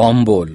কম্বল